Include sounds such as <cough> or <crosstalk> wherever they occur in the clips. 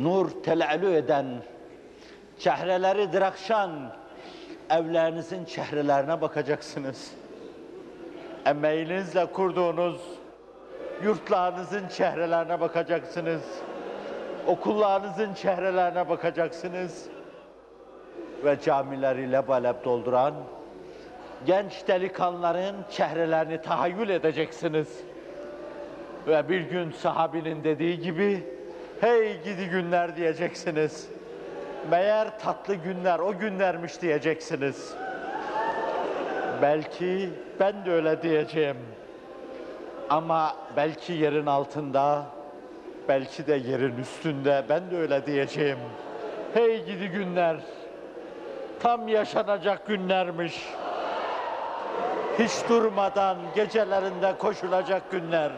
nur telelü eden, çehreleri drakşan evlerinizin çehrelerine bakacaksınız. Emeğinizle kurduğunuz yurtlarınızın çehrelerine bakacaksınız. Okullarınızın çehrelerine bakacaksınız. Ve camileri lebalep dolduran genç delikanlıların çehrelerini tahayyül edeceksiniz. Ve bir gün sahabinin dediği gibi, hey gidi günler diyeceksiniz. Meğer tatlı günler o günlermiş diyeceksiniz. Belki ben de öyle diyeceğim. Ama belki yerin altında, belki de yerin üstünde ben de öyle diyeceğim. Hey gidi günler, tam yaşanacak günlermiş. Hiç durmadan gecelerinde koşulacak günler.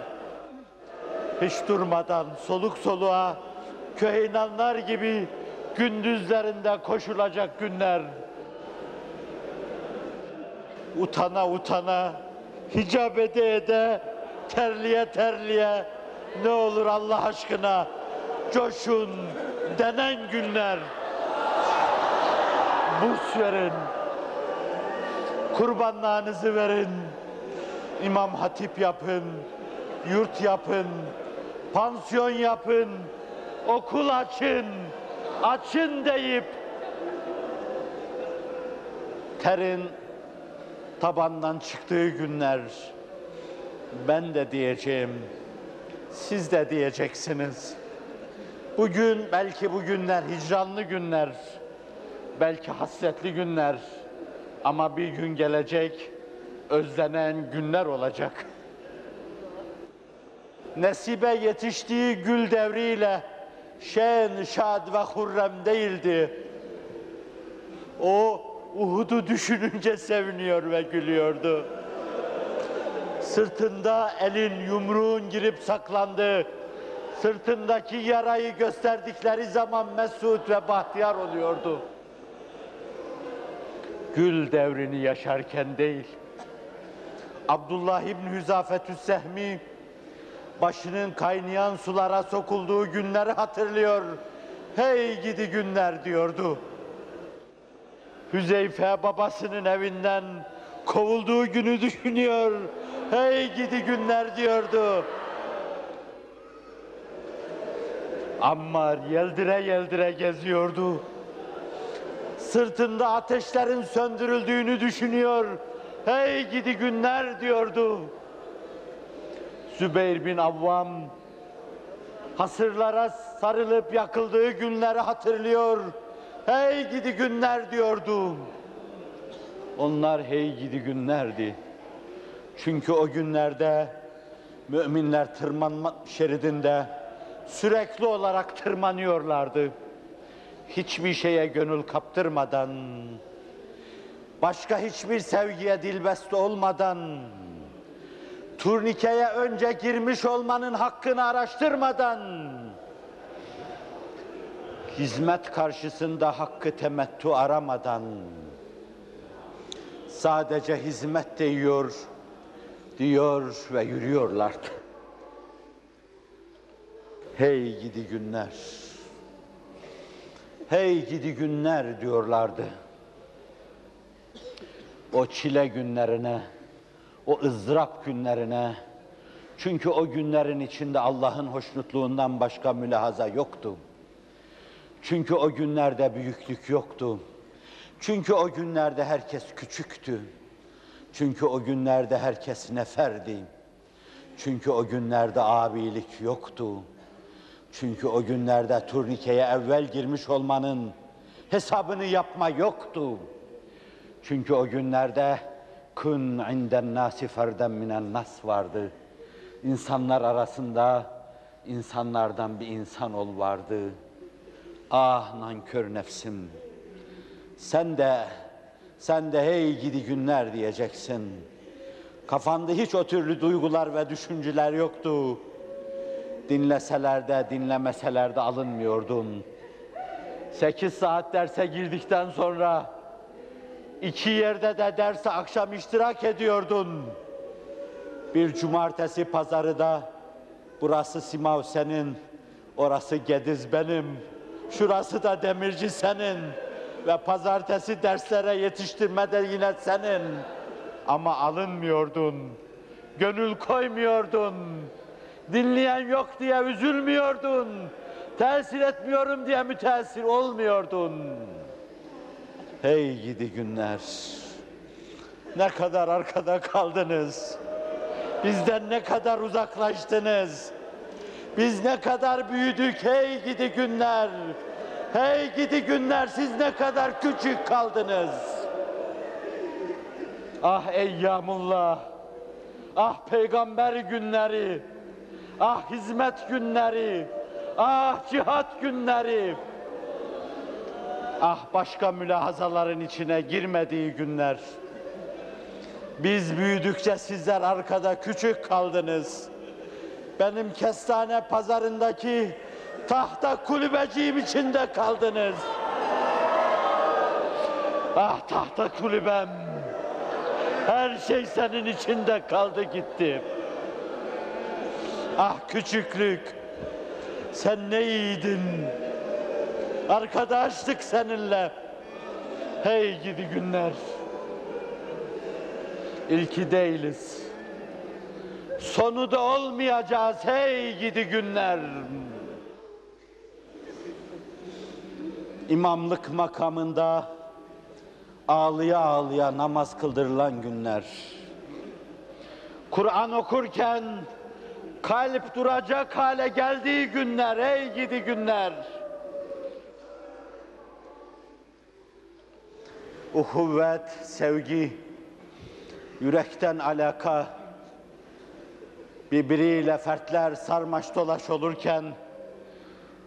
Hiç durmadan soluk soluğa köheynanlar gibi gündüzlerinde koşulacak günler. Utana utana, hicap ede ede, terliye terliye, ne olur Allah aşkına coşun denen günler. Burs verin, kurbanlarınızı verin, imam hatip yapın, yurt yapın, pansiyon yapın, okul açın, açın deyip terin tabandan çıktığı günler ben de diyeceğim, siz de diyeceksiniz. Bugün belki bu günler hicranlı günler, belki hasretli günler ama bir gün gelecek özlenen günler olacak. Nesibe yetiştiği gül devriyle şen, şad ve hurrem değildi. O Uhud'u düşününce seviniyor ve gülüyordu. Sırtında elin yumruğun girip saklandı. Sırtındaki yarayı gösterdikleri zaman mesut ve bahtiyar oluyordu. Gül devrini yaşarken değil. Abdullah İbn Hüzafetü Sehmi başının kaynayan sulara sokulduğu günleri hatırlıyor. Hey gidi günler diyordu. Hüzeyfe babasının evinden kovulduğu günü düşünüyor. Hey gidi günler diyordu. Ammar yeldire yeldire geziyordu. Sırtında ateşlerin söndürüldüğünü düşünüyor. Hey gidi günler diyordu. Zübeyir bin Avvam hasırlara sarılıp yakıldığı günleri hatırlıyor. Hey gidi günler diyordu. Onlar hey gidi günlerdi. Çünkü o günlerde müminler tırmanma şeridinde sürekli olarak tırmanıyorlardı. Hiçbir şeye gönül kaptırmadan, başka hiçbir sevgiye dilbeste olmadan, turnikeye önce girmiş olmanın hakkını araştırmadan, hizmet karşısında hakkı temettü aramadan, sadece hizmet diyor, diyor ve yürüyorlardı. Hey gidi günler, hey gidi günler diyorlardı. O çile günlerine, o ızdırap günlerine, çünkü o günlerin içinde Allah'ın hoşnutluğundan başka mülahaza yoktu. Çünkü o günlerde büyüklük yoktu. Çünkü o günlerde herkes küçüktü. Çünkü o günlerde herkes neferdi. Çünkü o günlerde abilik yoktu. Çünkü o günlerde turnikeye evvel girmiş olmanın hesabını yapma yoktu. Çünkü o günlerde kun inden nasi ferden minen nas vardı. İnsanlar arasında insanlardan bir insan ol vardı. Ah nankör nefsim. Sen de sen de hey gidi günler diyeceksin. Kafanda hiç o türlü duygular ve düşünceler yoktu. Dinleseler de dinlemeseler de alınmıyordun. Sekiz saat derse girdikten sonra iki yerde de derse akşam iştirak ediyordun. Bir cumartesi pazarı da burası Simav senin, Orası Gediz benim, şurası da Demirci senin ve pazartesi derslere yetiştirme de yine senin. Ama alınmıyordun, gönül koymuyordun, dinleyen yok diye üzülmüyordun, tesir etmiyorum diye müteessir olmuyordun. Hey gidi günler, ne kadar arkada kaldınız, bizden ne kadar uzaklaştınız. Biz ne kadar büyüdük hey gidi günler. Hey gidi günler siz ne kadar küçük kaldınız. Ah eyyamullah. Ah peygamber günleri. Ah hizmet günleri. Ah cihat günleri. Ah başka mülahazaların içine girmediği günler. Biz büyüdükçe sizler arkada küçük kaldınız benim kestane pazarındaki tahta kulübeciğim içinde kaldınız. Ah tahta kulübem. Her şey senin içinde kaldı gitti. Ah küçüklük. Sen ne iyiydin. Arkadaşlık seninle. Hey gidi günler. İlki değiliz. Sonu da olmayacağız hey gidi günler. İmamlık makamında ağlıya ağlıya namaz kıldırılan günler. Kur'an okurken kalp duracak hale geldiği günler, ey gidi günler. Uhuvvet, sevgi, yürekten alaka, birbiriyle fertler sarmaş dolaş olurken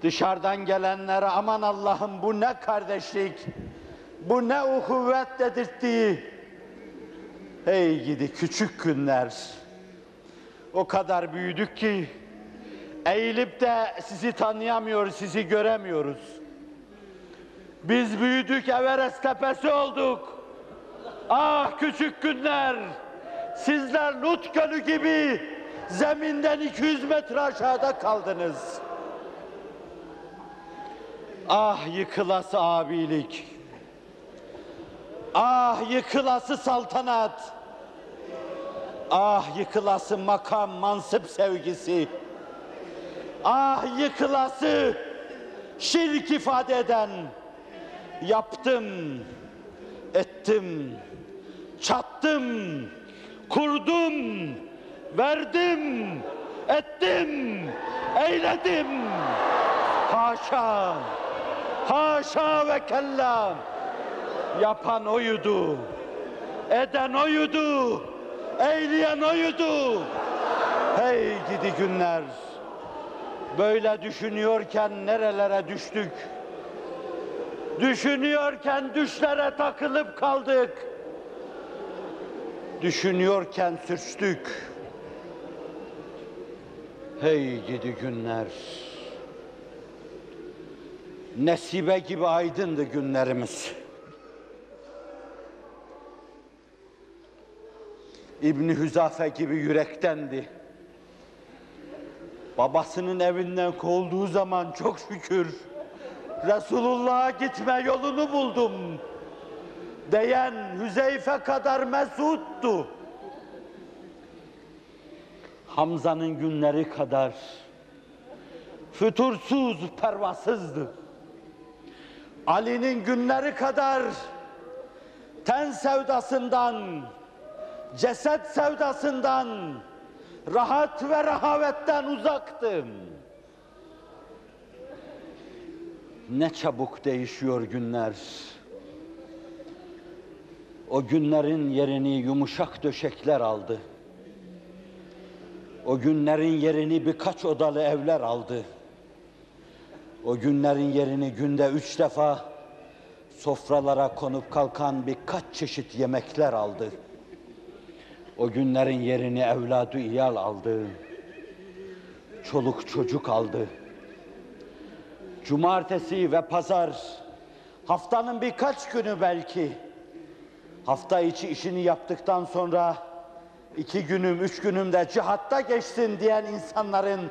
dışarıdan gelenlere aman Allah'ım bu ne kardeşlik, bu ne uhuvvet dedirttiği hey gidi küçük günler o kadar büyüdük ki eğilip de sizi tanıyamıyoruz, sizi göremiyoruz. Biz büyüdük Everest tepesi olduk. Ah küçük günler, sizler Lut Gölü gibi zeminden 200 metre aşağıda kaldınız. Ah yıkılası abilik. Ah yıkılası saltanat. Ah yıkılası makam, mansıp sevgisi. Ah yıkılası şirk ifade eden. Yaptım, ettim, çattım, kurdum, verdim, ettim, eyledim. Haşa, haşa ve kella. Yapan oydu, eden oydu, eyleyen oydu. Hey gidi günler. Böyle düşünüyorken nerelere düştük? Düşünüyorken düşlere takılıp kaldık. Düşünüyorken sürçtük. Hey gidi günler. Nesibe gibi aydındı günlerimiz. İbni Hüzafe gibi yürektendi. Babasının evinden kovulduğu zaman çok şükür Resulullah'a gitme yolunu buldum. Diyen Hüzeyfe kadar mesuttu. Hamza'nın günleri kadar fütursuz, pervasızdı. Ali'nin günleri kadar ten sevdasından, ceset sevdasından, rahat ve rahavetten uzaktım. Ne çabuk değişiyor günler. O günlerin yerini yumuşak döşekler aldı. O günlerin yerini birkaç odalı evler aldı. O günlerin yerini günde üç defa sofralara konup kalkan birkaç çeşit yemekler aldı. O günlerin yerini evladı iyal aldı. Çoluk çocuk aldı. Cumartesi ve pazar. Haftanın birkaç günü belki. Hafta içi işini yaptıktan sonra iki günüm, üç günüm de cihatta geçsin diyen insanların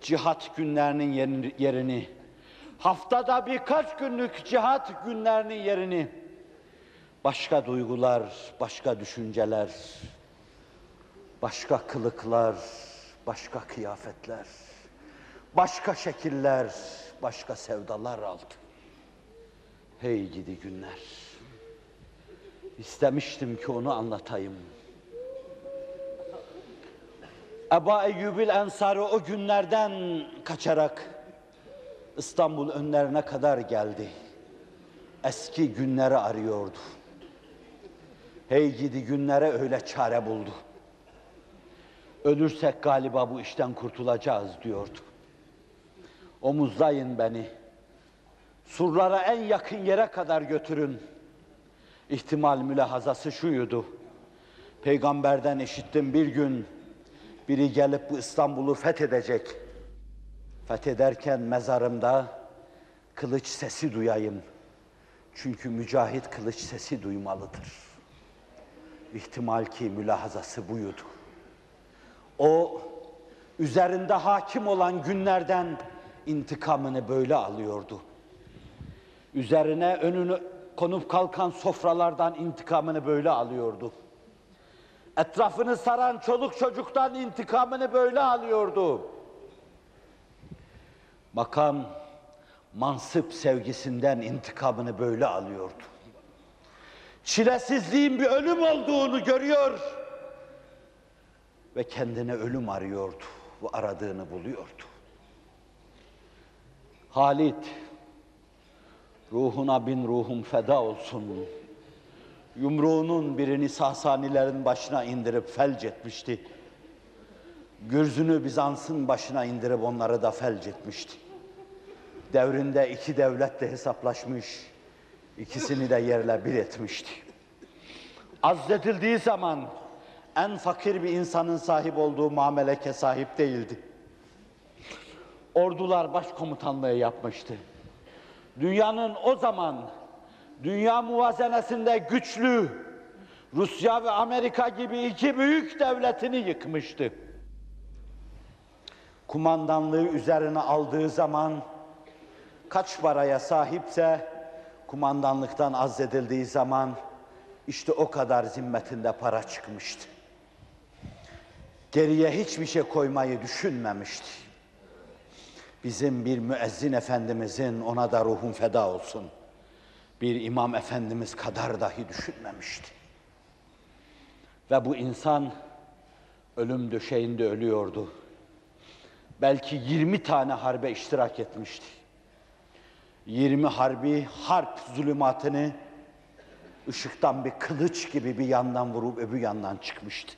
cihat günlerinin yerini- yerini, haftada birkaç günlük cihat günlerinin yerini, başka duygular, başka düşünceler, başka kılıklar, başka kıyafetler, başka şekiller, başka sevdalar aldı. Hey gidi günler. İstemiştim ki onu anlatayım. Eba Eyyubil Ensari o günlerden kaçarak İstanbul önlerine kadar geldi. Eski günleri arıyordu. Hey gidi günlere öyle çare buldu. Ölürsek galiba bu işten kurtulacağız diyordu. Omuzlayın beni. Surlara en yakın yere kadar götürün. İhtimal mülahazası şuydu. Peygamberden işittim bir gün biri gelip bu İstanbul'u fethedecek. Fethederken mezarımda kılıç sesi duyayım. Çünkü mücahit kılıç sesi duymalıdır. İhtimal ki mülahazası buydu. O üzerinde hakim olan günlerden intikamını böyle alıyordu. Üzerine önünü konup kalkan sofralardan intikamını böyle alıyordu. Etrafını saran çoluk çocuktan intikamını böyle alıyordu. Makam, mansıp sevgisinden intikamını böyle alıyordu. Çilesizliğin bir ölüm olduğunu görüyor ve kendine ölüm arıyordu. Bu aradığını buluyordu. Halit, ruhuna bin ruhum feda olsun. Yumruğunun birini Sasanilerin başına indirip felç etmişti. Gürzünü Bizans'ın başına indirip onları da felç etmişti. Devrinde iki devletle hesaplaşmış, ikisini de yerle bir etmişti. Azledildiği zaman en fakir bir insanın sahip olduğu mameleke sahip değildi. Ordular başkomutanlığı yapmıştı. Dünyanın o zaman dünya muvazenesinde güçlü Rusya ve Amerika gibi iki büyük devletini yıkmıştı. Kumandanlığı üzerine aldığı zaman kaç paraya sahipse kumandanlıktan azledildiği zaman işte o kadar zimmetinde para çıkmıştı. Geriye hiçbir şey koymayı düşünmemişti. Bizim bir müezzin efendimizin ona da ruhun feda olsun. Bir imam efendimiz kadar dahi düşünmemişti. Ve bu insan ölüm döşeğinde ölüyordu. Belki 20 tane harbe iştirak etmişti. 20 harbi harp zulümatını ışıktan bir kılıç gibi bir yandan vurup öbür yandan çıkmıştı.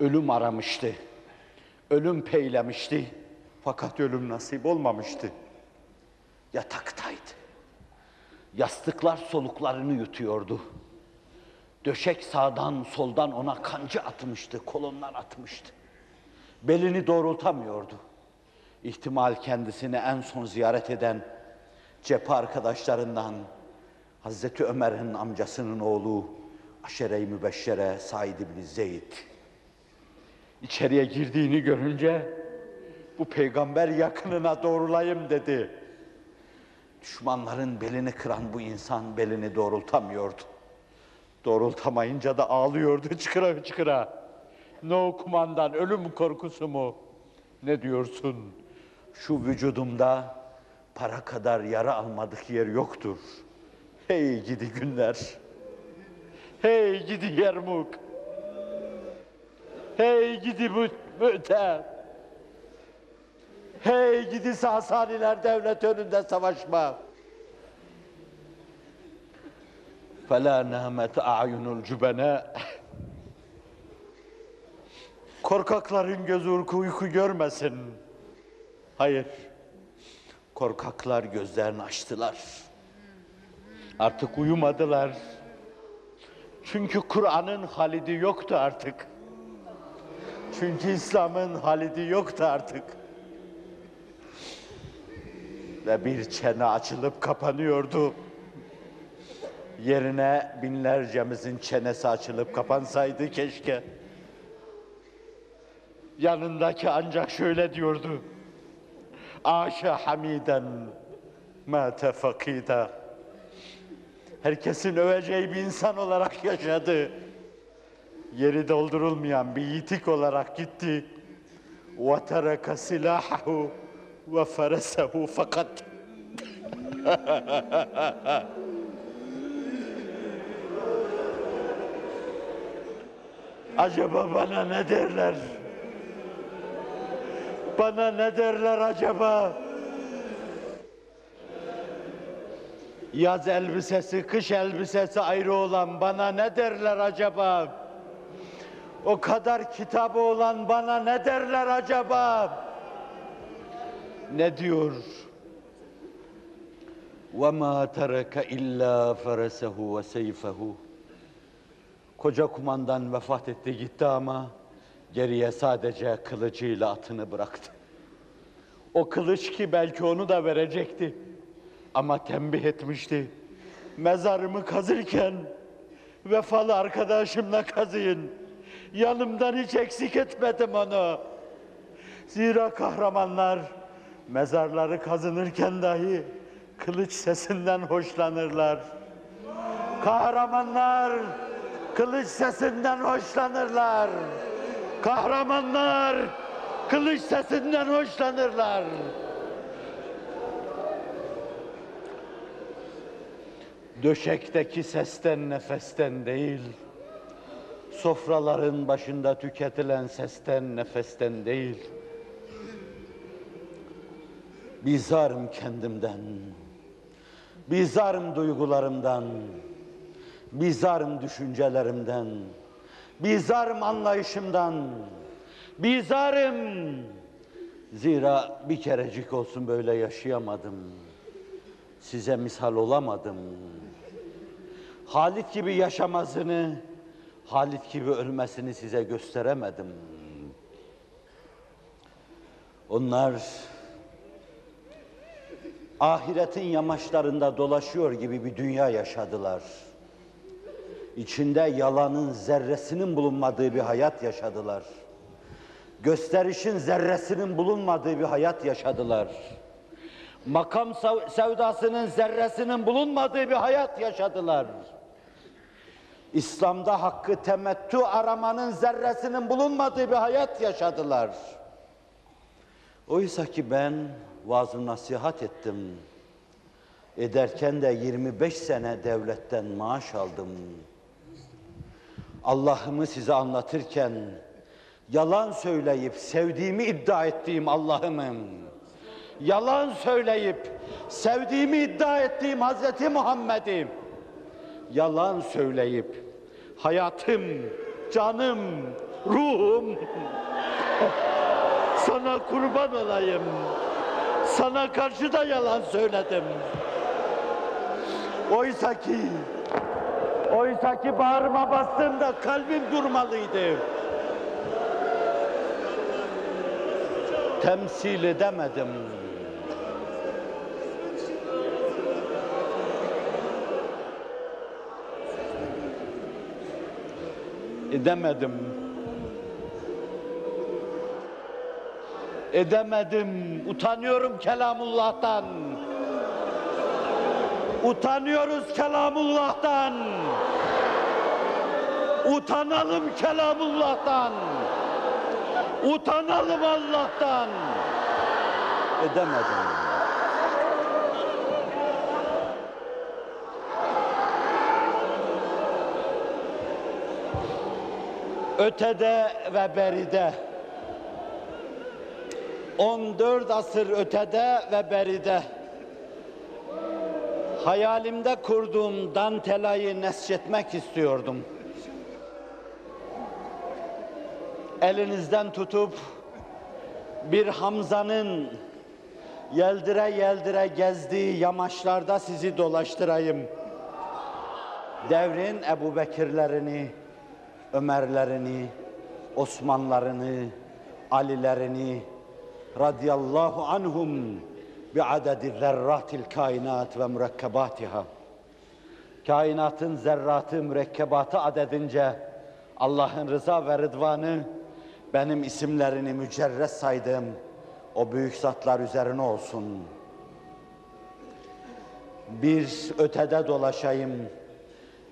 Ölüm aramıştı. Ölüm peylemişti. Fakat ölüm nasip olmamıştı. Yataktaydı. Yastıklar soluklarını yutuyordu. Döşek sağdan soldan ona kancı atmıştı, kolonlar atmıştı. Belini doğrultamıyordu. İhtimal kendisini en son ziyaret eden cephe arkadaşlarından Hazreti Ömer'in amcasının oğlu Aşere-i Mübeşşere Said İbni Zeyd. İçeriye girdiğini görünce bu peygamber yakınına doğrulayım dedi. Düşmanların belini kıran bu insan belini doğrultamıyordu. Doğrultamayınca da ağlıyordu <laughs> çıkıra çıkıra. Ne o kumandan ölüm korkusu mu? Ne diyorsun? Şu vücudumda para kadar yara almadık yer yoktur. Hey gidi günler. Hey gidi Yermuk. Hey gidi mü müte. Hey gidisi Hasaniler devlet önünde savaşma. Fela nehmet a'yunul cübene. Korkakların gözü uyku, uyku görmesin. Hayır. Korkaklar gözlerini açtılar. Artık uyumadılar. Çünkü Kur'an'ın halidi yoktu artık. Çünkü İslam'ın halidi yoktu artık. Ve bir çene açılıp kapanıyordu. Yerine binlercemizin çenesi açılıp kapansaydı keşke. Yanındaki ancak şöyle diyordu. Aşe hamiden mâte fakîda. Herkesin öveceği bir insan olarak yaşadı. Yeri doldurulmayan bir yitik olarak gitti. وَتَرَكَ سِلَاحَهُ ve feresehu fakat. <laughs> acaba bana ne derler? Bana ne derler acaba? Yaz elbisesi, kış elbisesi ayrı olan bana ne derler acaba? O kadar kitabı olan bana ne derler acaba? Ne diyor? وَمَا تَرَكَ اِلَّا فَرَسَهُ وَسَيْفَهُ Koca kumandan vefat etti gitti ama geriye sadece kılıcıyla atını bıraktı. O kılıç ki belki onu da verecekti. Ama tembih etmişti. Mezarımı kazırken vefalı arkadaşımla kazıyın. Yanımdan hiç eksik etmedim onu. Zira kahramanlar mezarları kazınırken dahi kılıç sesinden hoşlanırlar. Kahramanlar kılıç sesinden hoşlanırlar. Kahramanlar kılıç sesinden hoşlanırlar. Döşekteki sesten nefesten değil, sofraların başında tüketilen sesten nefesten değil, bizarım kendimden, bizarım duygularımdan, bizarım düşüncelerimden, bizarım anlayışımdan, bizarım. Zira bir kerecik olsun böyle yaşayamadım. Size misal olamadım. Halit gibi yaşamasını, Halit gibi ölmesini size gösteremedim. Onlar ahiretin yamaçlarında dolaşıyor gibi bir dünya yaşadılar. İçinde yalanın zerresinin bulunmadığı bir hayat yaşadılar. Gösterişin zerresinin bulunmadığı bir hayat yaşadılar. Makam sev- sevdasının zerresinin bulunmadığı bir hayat yaşadılar. İslam'da hakkı temettü aramanın zerresinin bulunmadığı bir hayat yaşadılar. Oysa ki ben vaaz nasihat ettim. Ederken de 25 sene devletten maaş aldım. Allah'ımı size anlatırken yalan söyleyip sevdiğimi iddia ettiğim Allah'ımım. Yalan söyleyip sevdiğimi iddia ettiğim Hazreti Muhammed'im. Yalan söyleyip hayatım, canım, ruhum <laughs> sana kurban olayım. Sana karşı da yalan söyledim. Oysa ki Oysa ki bağrıma bastığımda kalbim durmalıydı. Temsil edemedim. Edemedim. Edemedim. Utanıyorum kelamullah'tan. Utanıyoruz kelamullah'tan. Utanalım kelamullah'tan. Utanalım Allah'tan. Edemedim. Ötede ve beride 14 asır ötede ve beride hayalimde kurduğum dantelayı nesçetmek istiyordum. Elinizden tutup bir Hamza'nın yeldire yeldire gezdiği yamaçlarda sizi dolaştırayım. Devrin Ebu Bekirlerini, Ömerlerini, Osmanlarını, Alilerini, radıyallahu anhum bi adedi zerratil kainat ve mürekkebatiha. Kainatın zerratı, mürekkebatı adedince Allah'ın rıza ve rıdvanı benim isimlerini mücerres saydığım o büyük zatlar üzerine olsun. Bir ötede dolaşayım,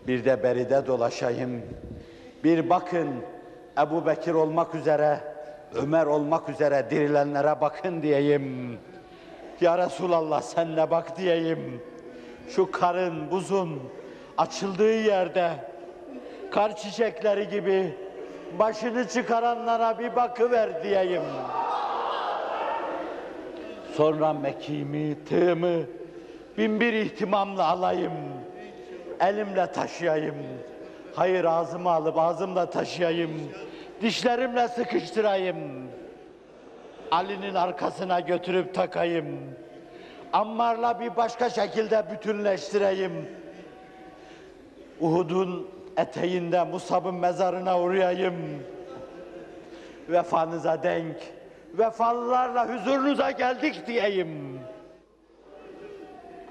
bir de beride dolaşayım. Bir bakın Ebu Bekir olmak üzere, Ömer olmak üzere dirilenlere bakın diyeyim. Ya Resulallah sen de bak diyeyim. Şu karın, buzun açıldığı yerde kar çiçekleri gibi başını çıkaranlara bir bakıver diyeyim. Sonra mekimi, tığımı bin bir ihtimamla alayım. Elimle taşıyayım. Hayır ağzıma alıp ağzımla taşıyayım. Dişlerimle sıkıştırayım. Ali'nin arkasına götürüp takayım. Ammar'la bir başka şekilde bütünleştireyim. Uhud'un eteğinde Musab'ın mezarına uğrayayım. Vefanıza denk, vefalılarla huzurunuza geldik diyeyim.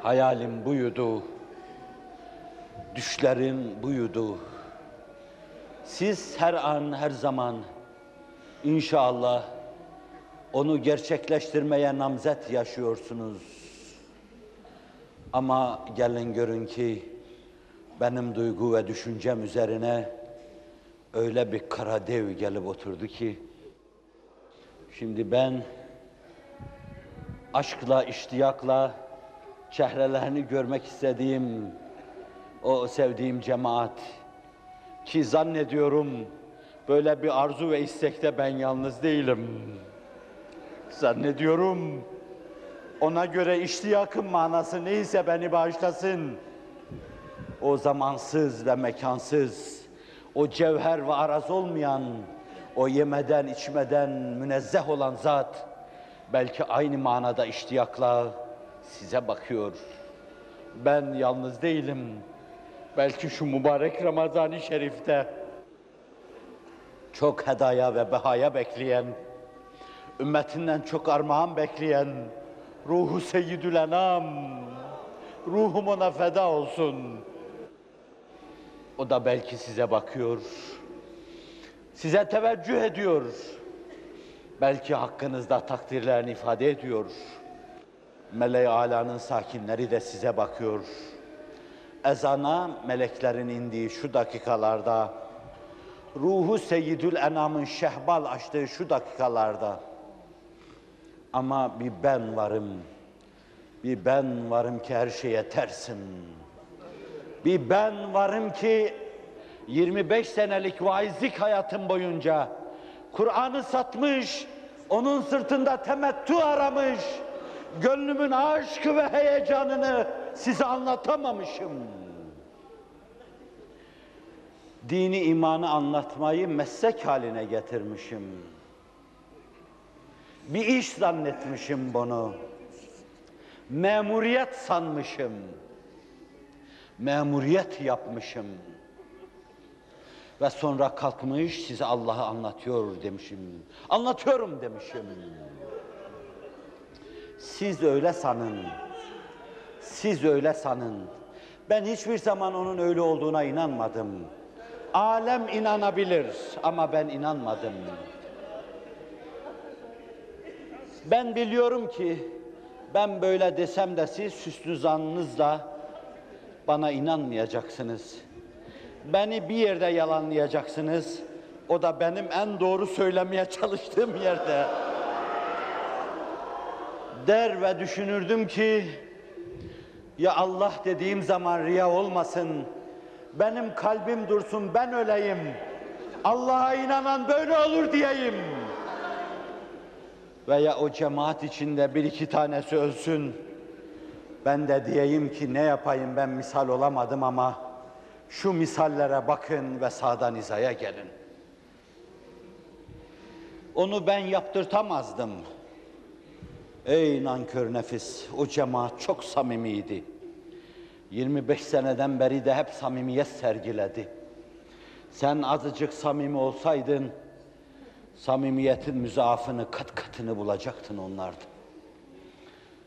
Hayalim buydu, düşlerim buydu. Siz her an, her zaman inşallah onu gerçekleştirmeye namzet yaşıyorsunuz. Ama gelin görün ki benim duygu ve düşüncem üzerine öyle bir kara dev gelip oturdu ki şimdi ben aşkla, iştiyakla çehrelerini görmek istediğim o sevdiğim cemaat ki zannediyorum böyle bir arzu ve istekte ben yalnız değilim. Zannediyorum ona göre iştiyakın manası neyse beni bağışlasın. O zamansız ve mekansız, o cevher ve araz olmayan, o yemeden içmeden münezzeh olan zat belki aynı manada iştiyakla size bakıyor. Ben yalnız değilim. Belki şu mübarek Ramazan-ı Şerif'te çok hedaya ve behaya bekleyen, ümmetinden çok armağan bekleyen ruhu seyyidül enam, ruhum ona feda olsun. O da belki size bakıyor, size teveccüh ediyor. Belki hakkınızda takdirlerini ifade ediyor. Mele-i Ala'nın sakinleri de size bakıyor. Ezana meleklerin indiği şu dakikalarda, ruhu Seyyidül Enam'ın şehbal açtığı şu dakikalarda, ama bir ben varım, bir ben varım ki her şeye tersim. Bir ben varım ki 25 senelik vaizlik hayatım boyunca Kur'an'ı satmış, onun sırtında temettü aramış, gönlümün aşkı ve heyecanını size anlatamamışım. Dini imanı anlatmayı meslek haline getirmişim. Bir iş zannetmişim bunu. Memuriyet sanmışım. Memuriyet yapmışım. Ve sonra kalkmış size Allah'ı anlatıyor demişim. Anlatıyorum demişim. Siz öyle sanın. Siz öyle sanın. Ben hiçbir zaman onun öyle olduğuna inanmadım. Alem inanabilir ama ben inanmadım. Ben biliyorum ki ben böyle desem de siz süslü zannınızla bana inanmayacaksınız. Beni bir yerde yalanlayacaksınız. O da benim en doğru söylemeye çalıştığım yerde. Der ve düşünürdüm ki ya Allah dediğim zaman riya olmasın. Benim kalbim dursun ben öleyim. Allah'a inanan böyle olur diyeyim veya o cemaat içinde bir iki tanesi ölsün. Ben de diyeyim ki ne yapayım ben misal olamadım ama şu misallere bakın ve sağdan hizaya gelin. Onu ben yaptırtamazdım. Ey nankör nefis, o cemaat çok samimiydi. 25 seneden beri de hep samimiyet sergiledi. Sen azıcık samimi olsaydın, samimiyetin müzaafını, kat katını bulacaktın onlarda.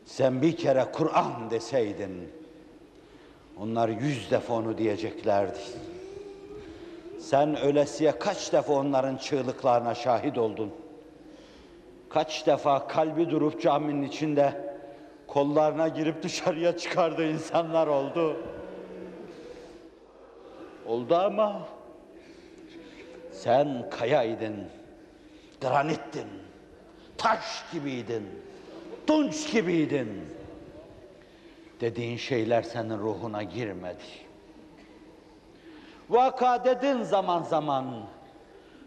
Sen bir kere Kur'an deseydin, onlar yüz defa onu diyeceklerdi. Sen ölesiye kaç defa onların çığlıklarına şahit oldun. Kaç defa kalbi durup caminin içinde kollarına girip dışarıya çıkardığı insanlar oldu. Oldu ama sen kayaydın, granittin, taş gibiydin, tunç gibiydin. Dediğin şeyler senin ruhuna girmedi. Vaka dedin zaman zaman.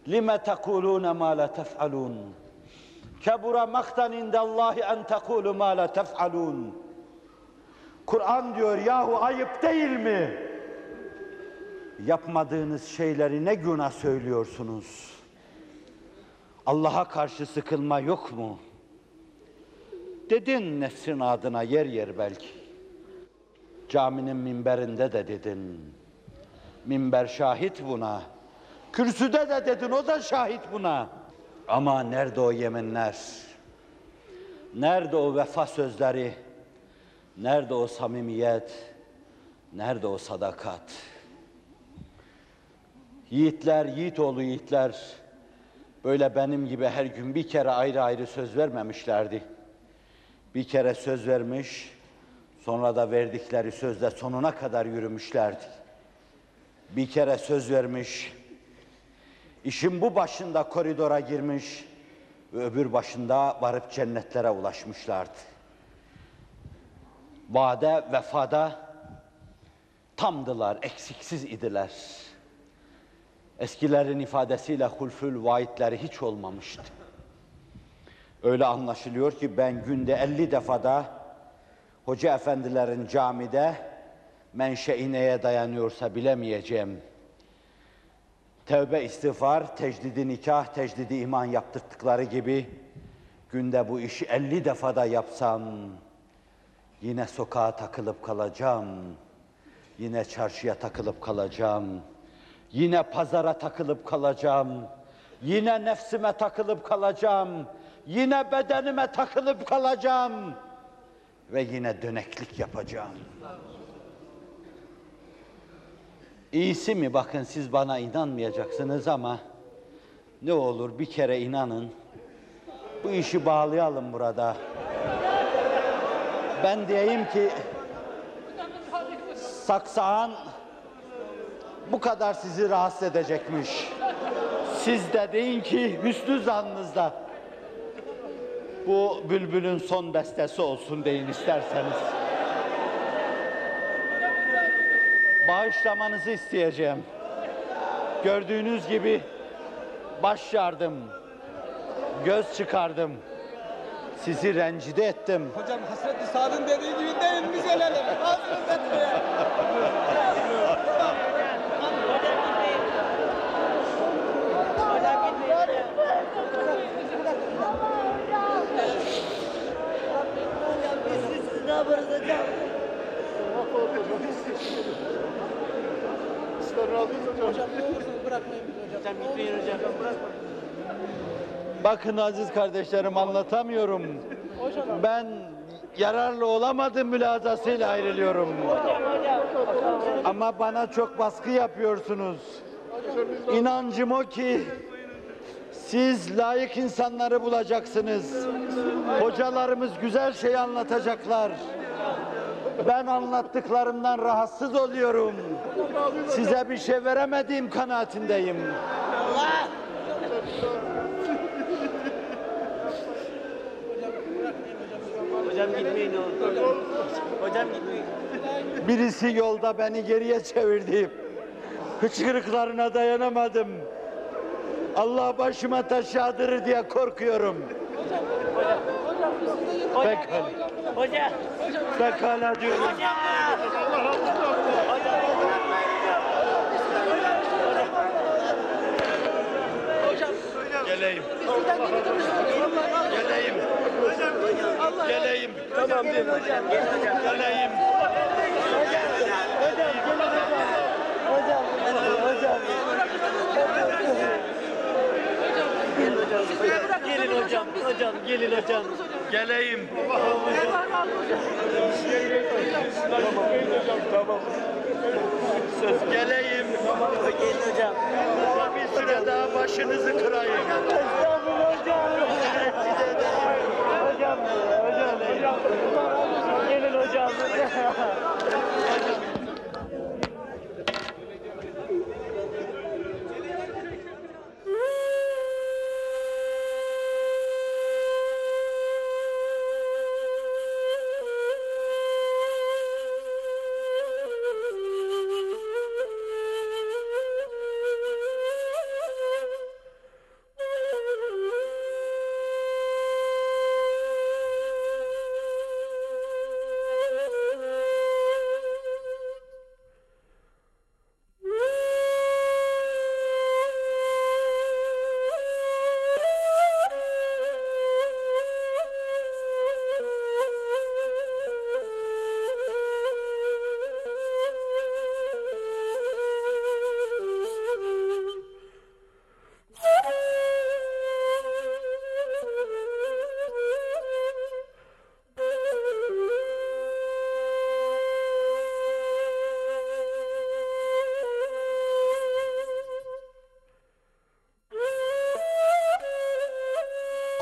Lime tekulune ma la tef'alun. Kebura maktan indallahi en tekulu ma la tef'alun. Kur'an diyor yahu ayıp değil mi? Yapmadığınız şeyleri ne günah söylüyorsunuz? Allah'a karşı sıkılma yok mu? Dedin nefsin adına yer yer belki. Caminin minberinde de dedin. Minber şahit buna. Kürsüde de dedin o da şahit buna. Ama nerede o yeminler? Nerede o vefa sözleri? Nerede o samimiyet? Nerede o sadakat? Yiğitler, yiğit oğlu yiğitler böyle benim gibi her gün bir kere ayrı ayrı söz vermemişlerdi. Bir kere söz vermiş, sonra da verdikleri sözle sonuna kadar yürümüşlerdi. Bir kere söz vermiş, işin bu başında koridora girmiş ve öbür başında varıp cennetlere ulaşmışlardı. Vade, vefada tamdılar, eksiksiz idiler. Eskilerin ifadesiyle hulfül vaidleri hiç olmamıştı. Öyle anlaşılıyor ki ben günde 50 defada hoca efendilerin camide menşei neye dayanıyorsa bilemeyeceğim. Tevbe istiğfar, tecdidi nikah, tecdidi iman yaptırttıkları gibi günde bu işi 50 defada yapsam yine sokağa takılıp kalacağım. Yine çarşıya takılıp kalacağım. Yine pazara takılıp kalacağım. Yine nefsime takılıp kalacağım. Yine bedenime takılıp kalacağım. Ve yine döneklik yapacağım. İyisi mi bakın siz bana inanmayacaksınız ama ne olur bir kere inanın. Bu işi bağlayalım burada. Ben diyeyim ki saksağın bu kadar sizi rahatsız edecekmiş. Siz de deyin ki hüsnü zannınızda bu bülbülün son bestesi olsun deyin isterseniz. Bağışlamanızı isteyeceğim. Gördüğünüz gibi baş yardım, göz çıkardım. Sizi rencide ettim. Hocam Hasreti Sad'ın dediği gibi değil mi gelelim? Hazırız etmeye. Ne yaparız Bakın aziz kardeşlerim anlatamıyorum. Ben yararlı olamadım mülazasıyla ayrılıyorum. Ama bana çok baskı yapıyorsunuz. İnancım o ki siz layık insanları bulacaksınız. Hocalarımız güzel şey anlatacaklar. Ben anlattıklarımdan rahatsız oluyorum. Size bir şey veremediğim kanaatindeyim. Hocam gitmeyin oğlum. Hocam gitmeyin. Birisi yolda beni geriye çevirdi. Hıçkırıklarına dayanamadım. Allah başıma taş yağdırır diye korkuyorum. Pekala, Hocam. pekala diyorum. Geleyim. Geleyim. Geleyim. Tamam değil hocam. Gel hocam. Geleyim. Gelin hocam. Hocam gelin hocam geleyim. Tamam. Söz geleyim. Gelin. Bir süre daha başınızı kırayım. Estağfurullah hocam. Hocam. Hocam. Gelin hocam.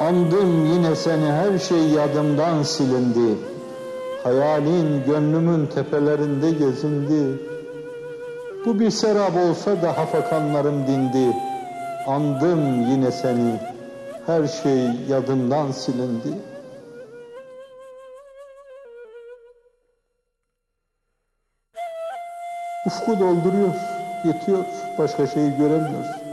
Andım yine seni her şey yadımdan silindi. Hayalin gönlümün tepelerinde gezindi. Bu bir serap olsa da hafakanlarım dindi. Andım yine seni her şey yadımdan silindi. Ufku dolduruyor, yetiyor, başka şeyi göremiyoruz.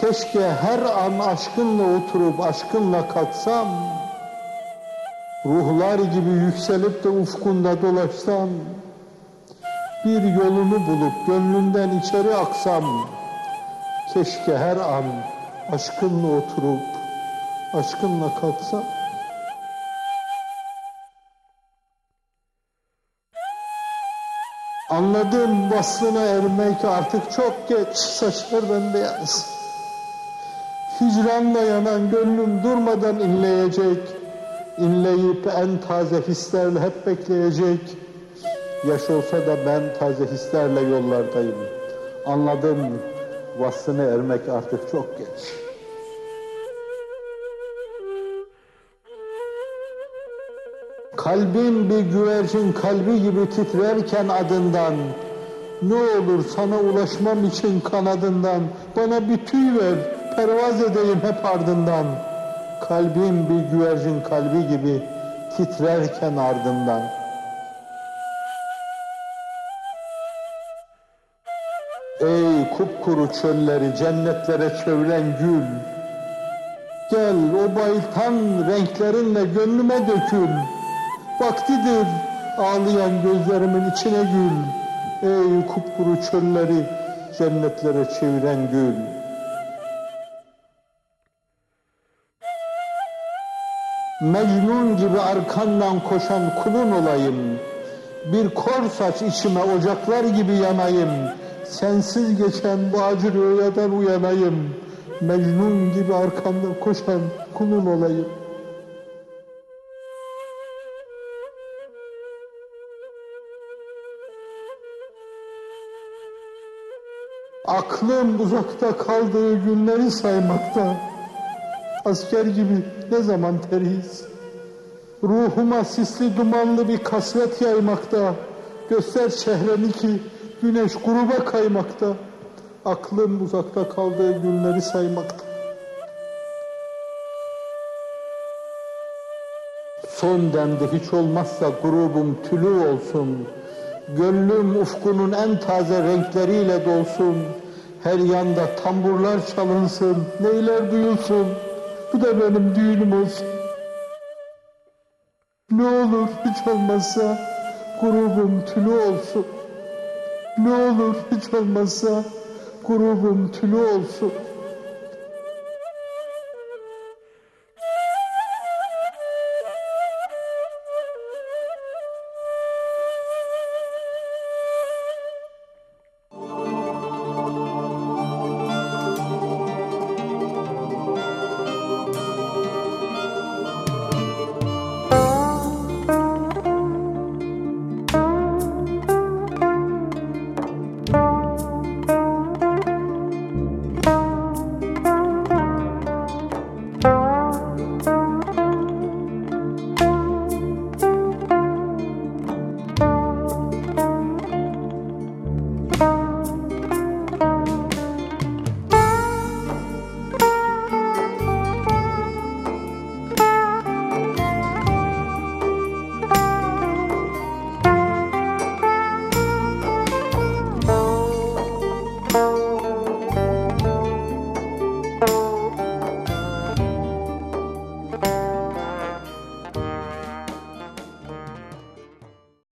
Keşke her an aşkınla oturup aşkınla kalksam, ruhlar gibi yükselip de ufkunda dolaşsam, bir yolunu bulup gönlünden içeri aksam, keşke her an aşkınla oturup aşkınla kalksam. Anladım vasfına ermek artık çok geç, saçlar bembeyaz. Hicranla yanan gönlüm durmadan inleyecek. İnleyip en taze hislerle hep bekleyecek. Yaş olsa da ben taze hislerle yollardayım. Anladım vasfına ermek artık çok geç. Kalbim bir güvercin kalbi gibi titrerken adından ne olur sana ulaşmam için kanadından bana bir tüy ver pervaz edeyim hep ardından. Kalbim bir güvercin kalbi gibi titrerken ardından. Ey kupkuru çölleri cennetlere çeviren gül. Gel o bayıltan renklerinle gönlüme dökül. Vaktidir ağlayan gözlerimin içine gül. Ey kupkuru çölleri cennetlere çeviren gül Mecnun gibi arkandan koşan kulun olayım. Bir kor saç içime ocaklar gibi yanayım. Sensiz geçen bu acı rüyadan uyanayım. Mecnun gibi arkandan koşan kulun olayım. Aklım uzakta kaldığı günleri saymakta. Asker gibi ne zaman teriyiz? Ruhuma sisli dumanlı bir kasvet yaymakta. Göster çehreni ki güneş gruba kaymakta. Aklım uzakta kaldığı günleri saymakta. Son demde hiç olmazsa grubum tülü olsun. Gönlüm ufkunun en taze renkleriyle dolsun. Her yanda tamburlar çalınsın, neyler duyulsun. Bu da benim düğünüm olsun. Ne olur hiç olmazsa grubum tülü olsun. Ne olur hiç olmazsa grubum tülü olsun.